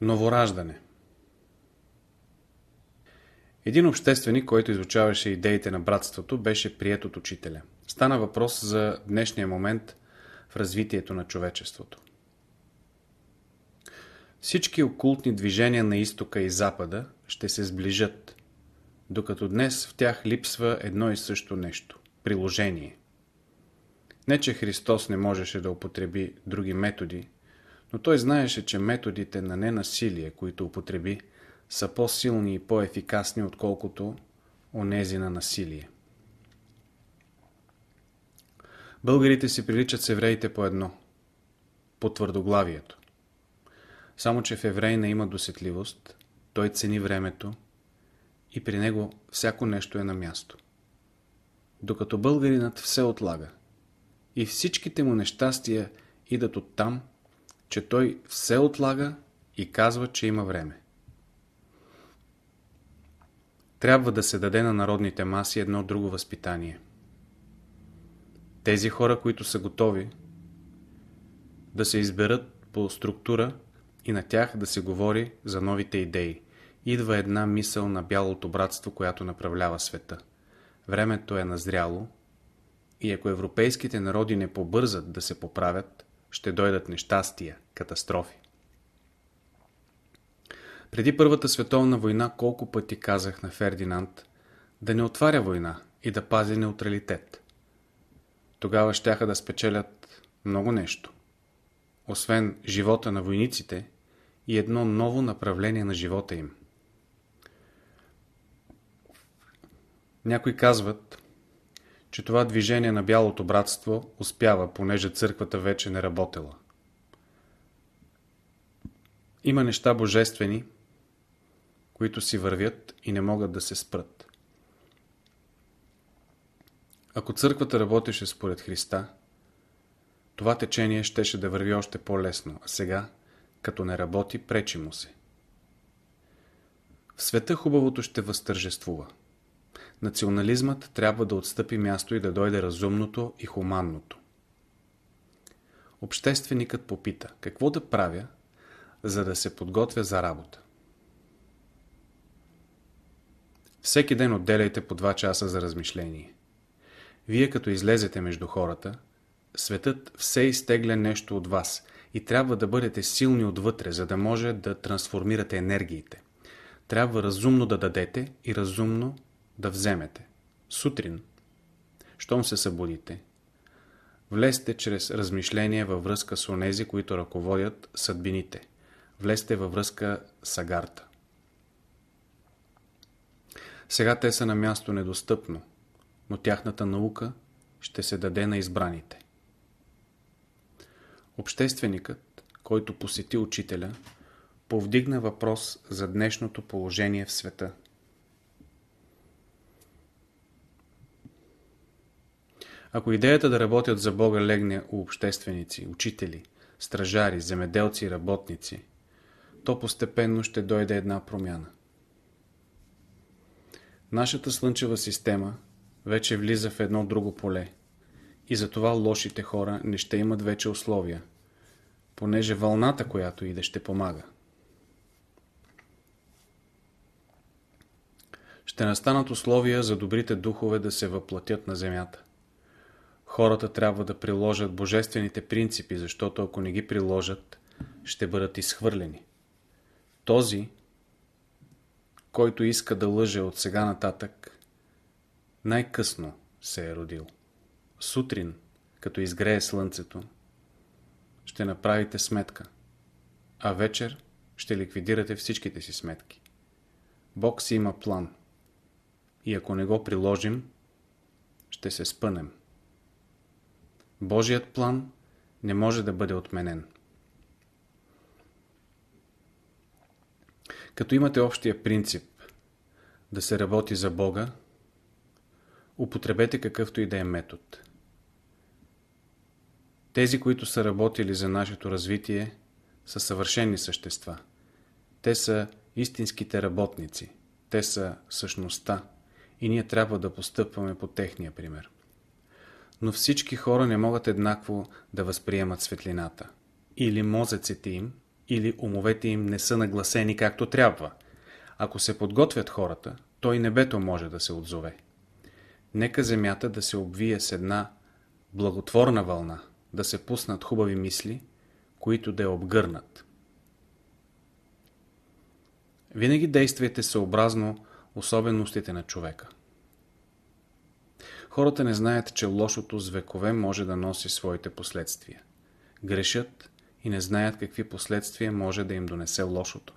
Новораждане Един общественик, който изучаваше идеите на братството, беше прият от учителя. Стана въпрос за днешния момент в развитието на човечеството. Всички окултни движения на изтока и запада ще се сближат, докато днес в тях липсва едно и също нещо – приложение. Не, че Христос не можеше да употреби други методи, но той знаеше, че методите на ненасилие, които употреби, са по-силни и по-ефикасни, отколкото онези на насилие. Българите си приличат с евреите по едно – по твърдоглавието. Само, че в еврейна има досетливост, той цени времето и при него всяко нещо е на място. Докато българинът все отлага и всичките му нещастия идат от там, че той все отлага и казва, че има време. Трябва да се даде на народните маси едно друго възпитание. Тези хора, които са готови да се изберат по структура и на тях да се говори за новите идеи. Идва една мисъл на бялото братство, която направлява света. Времето е назряло и ако европейските народи не побързат да се поправят, ще дойдат нещастия, катастрофи. Преди Първата световна война колко пъти казах на Фердинанд да не отваря война и да пази неутралитет. Тогава щяха да спечелят много нещо. Освен живота на войниците и едно ново направление на живота им. Някои казват, че това движение на Бялото братство успява, понеже църквата вече не работела. Има неща божествени, които си вървят и не могат да се спрат. Ако църквата работеше според Христа, това течение щеше да върви още по-лесно, а сега, като не работи, пречи му се. В света хубавото ще възтържествува. Национализмът трябва да отстъпи място и да дойде разумното и хуманното. Общественикът попита, какво да правя, за да се подготвя за работа. Всеки ден отделяйте по 2 часа за размишление. Вие като излезете между хората, светът все изтегля нещо от вас и трябва да бъдете силни отвътре, за да може да трансформирате енергиите. Трябва разумно да дадете и разумно да вземете. Сутрин, щом се събудите, влезте чрез размишление във връзка с онези, които ръководят съдбините. Влезте във връзка с агарта. Сега те са на място недостъпно, но тяхната наука ще се даде на избраните. Общественикът, който посети учителя, повдигна въпрос за днешното положение в света. Ако идеята да работят за Бога легне у общественици, учители, стражари, земеделци и работници, то постепенно ще дойде една промяна. Нашата Слънчева система вече влиза в едно друго поле и затова лошите хора не ще имат вече условия, понеже вълната, която иде, ще помага. Ще настанат условия за добрите духове да се въплатят на земята. Хората трябва да приложат божествените принципи, защото ако не ги приложат, ще бъдат изхвърлени. Този, който иска да лъже от сега нататък, най-късно се е родил. Сутрин, като изгрее слънцето, ще направите сметка, а вечер ще ликвидирате всичките си сметки. Бог си има план и ако не го приложим, ще се спънем. Божият план не може да бъде отменен. Като имате общия принцип да се работи за Бога, употребете какъвто и да е метод. Тези, които са работили за нашето развитие, са съвършени същества. Те са истинските работници. Те са същността и ние трябва да постъпваме по техния пример. Но всички хора не могат еднакво да възприемат светлината. Или мозъците им, или умовете им не са нагласени както трябва. Ако се подготвят хората, то и небето може да се отзове. Нека земята да се обвие с една благотворна вълна, да се пуснат хубави мисли, които да я обгърнат. Винаги действайте съобразно особеностите на човека. Хората не знаят, че лошото с векове може да носи своите последствия. Грешат и не знаят какви последствия може да им донесе лошото.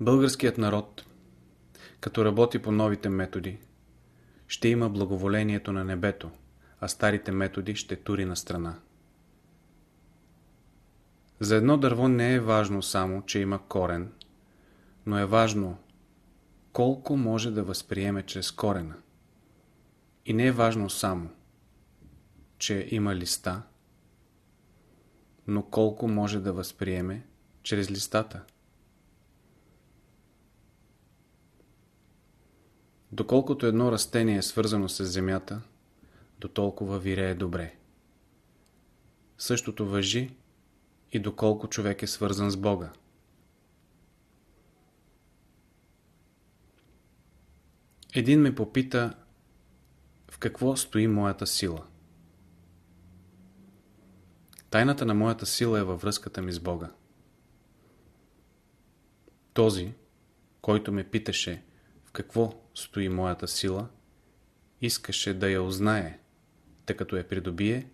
Българският народ, като работи по новите методи, ще има благоволението на небето, а старите методи ще тури на страна. За едно дърво не е важно само, че има корен, но е важно колко може да възприеме чрез корена. И не е важно само, че има листа, но колко може да възприеме чрез листата. Доколкото едно растение е свързано с земята, до толкова вирее добре. Същото въжи и доколко човек е свързан с Бога. Един ме попита в какво стои моята сила. Тайната на моята сила е във връзката ми с Бога. Този, който ме питаше в какво стои моята сила, искаше да я узнае, тъй като я придобие,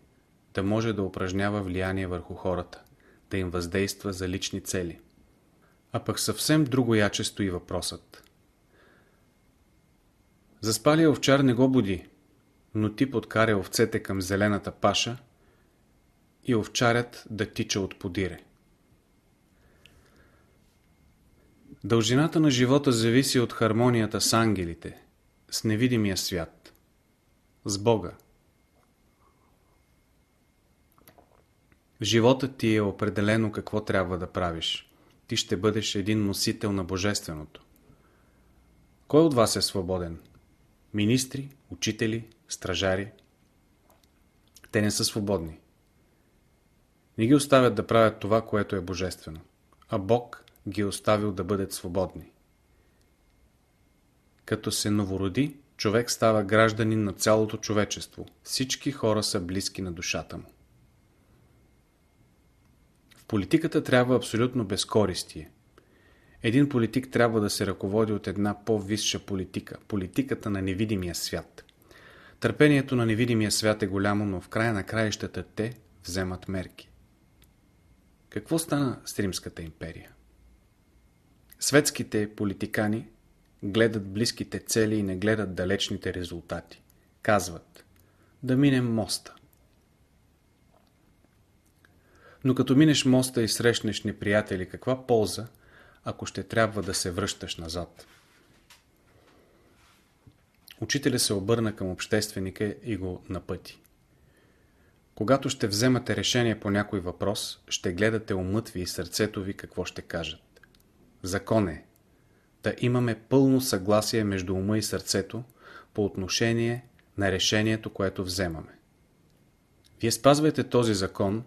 да може да упражнява влияние върху хората, да им въздейства за лични цели. А пък съвсем друго яче стои въпросът. Заспалия овчар не го буди, но ти подкаря овцете към зелената паша и овчарят да тича от подире. Дължината на живота зависи от хармонията с ангелите, с невидимия свят, с Бога. В живота ти е определено какво трябва да правиш. Ти ще бъдеш един носител на Божественото. Кой от вас е свободен? Министри, учители, стражари. Те не са свободни. Не ги оставят да правят това, което е божествено. А Бог ги е оставил да бъдат свободни. Като се новороди, човек става гражданин на цялото човечество. Всички хора са близки на душата му. В политиката трябва абсолютно безкористие. Един политик трябва да се ръководи от една по-висша политика – политиката на невидимия свят. Търпението на невидимия свят е голямо, но в края на краищата те вземат мерки. Какво стана с Римската империя? Светските политикани гледат близките цели и не гледат далечните резултати. Казват да минем моста. Но като минеш моста и срещнеш неприятели, каква полза – ако ще трябва да се връщаш назад. Учителя се обърна към общественика и го напъти. Когато ще вземате решение по някой въпрос, ще гледате умът ви и сърцето ви какво ще кажат. Закон е да имаме пълно съгласие между ума и сърцето по отношение на решението, което вземаме. Вие спазвайте този закон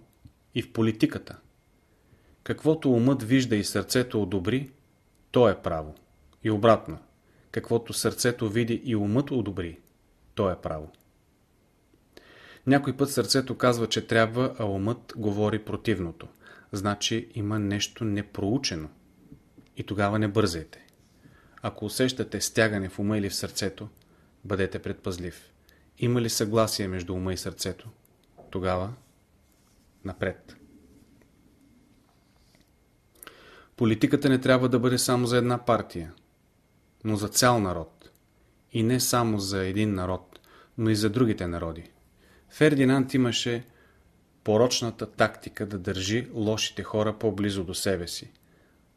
и в политиката – Каквото умът вижда и сърцето одобри, то е право. И обратно. Каквото сърцето види и умът одобри, то е право. Някой път сърцето казва, че трябва, а умът говори противното. Значи има нещо непроучено. И тогава не бързайте. Ако усещате стягане в ума или в сърцето, бъдете предпазлив. Има ли съгласие между ума и сърцето? Тогава напред. Политиката не трябва да бъде само за една партия, но за цял народ. И не само за един народ, но и за другите народи. Фердинанд имаше порочната тактика да държи лошите хора по-близо до себе си,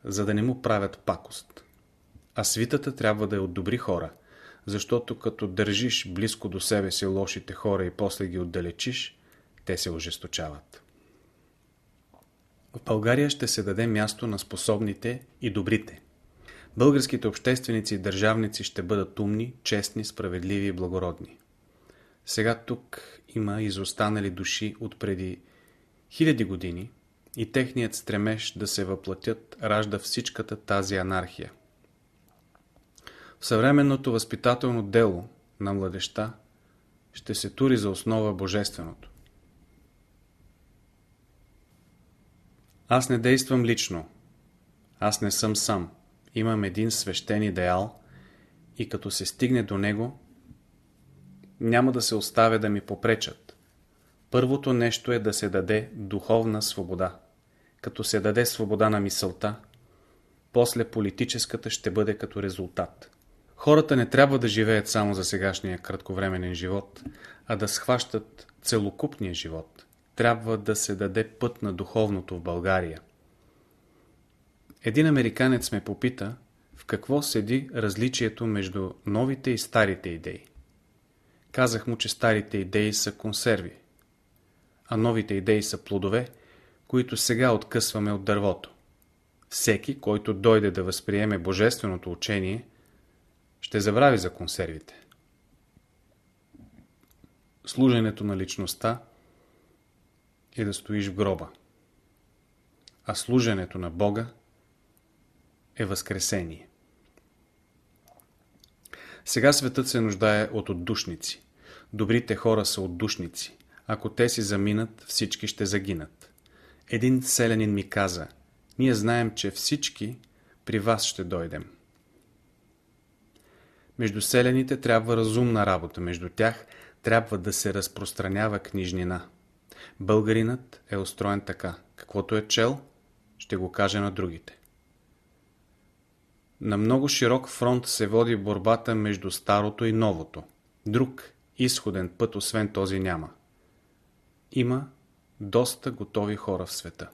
за да не му правят пакост. А свитата трябва да е от добри хора, защото като държиш близко до себе си лошите хора и после ги отдалечиш, те се ожесточават. В България ще се даде място на способните и добрите. Българските общественици и държавници ще бъдат умни, честни, справедливи и благородни. Сега тук има изостанали души от преди Хиляди години и техният стремеж да се въплатят ражда всичката тази анархия. В съвременното възпитателно дело на младеща ще се тури за основа Божественото. Аз не действам лично. Аз не съм сам. Имам един свещен идеал и като се стигне до него, няма да се оставя да ми попречат. Първото нещо е да се даде духовна свобода. Като се даде свобода на мисълта, после политическата ще бъде като резултат. Хората не трябва да живеят само за сегашния кратковременен живот, а да схващат целокупния живот. Трябва да се даде път на духовното в България. Един американец ме попита в какво седи различието между новите и старите идеи. Казах му, че старите идеи са консерви, а новите идеи са плодове, които сега откъсваме от дървото. Всеки, който дойде да възприеме божественото учение, ще забрави за консервите. Служенето на личността е да стоиш в гроба, а служенето на Бога е възкресение. Сега светът се нуждае от отдушници. Добрите хора са отдушници. Ако те си заминат, всички ще загинат. Един селянин ми каза, ние знаем, че всички при вас ще дойдем. Между селените трябва разумна работа, между тях трябва да се разпространява книжнина. Българинът е устроен така. Каквото е чел, ще го каже на другите. На много широк фронт се води борбата между старото и новото. Друг изходен път освен този няма. Има доста готови хора в света.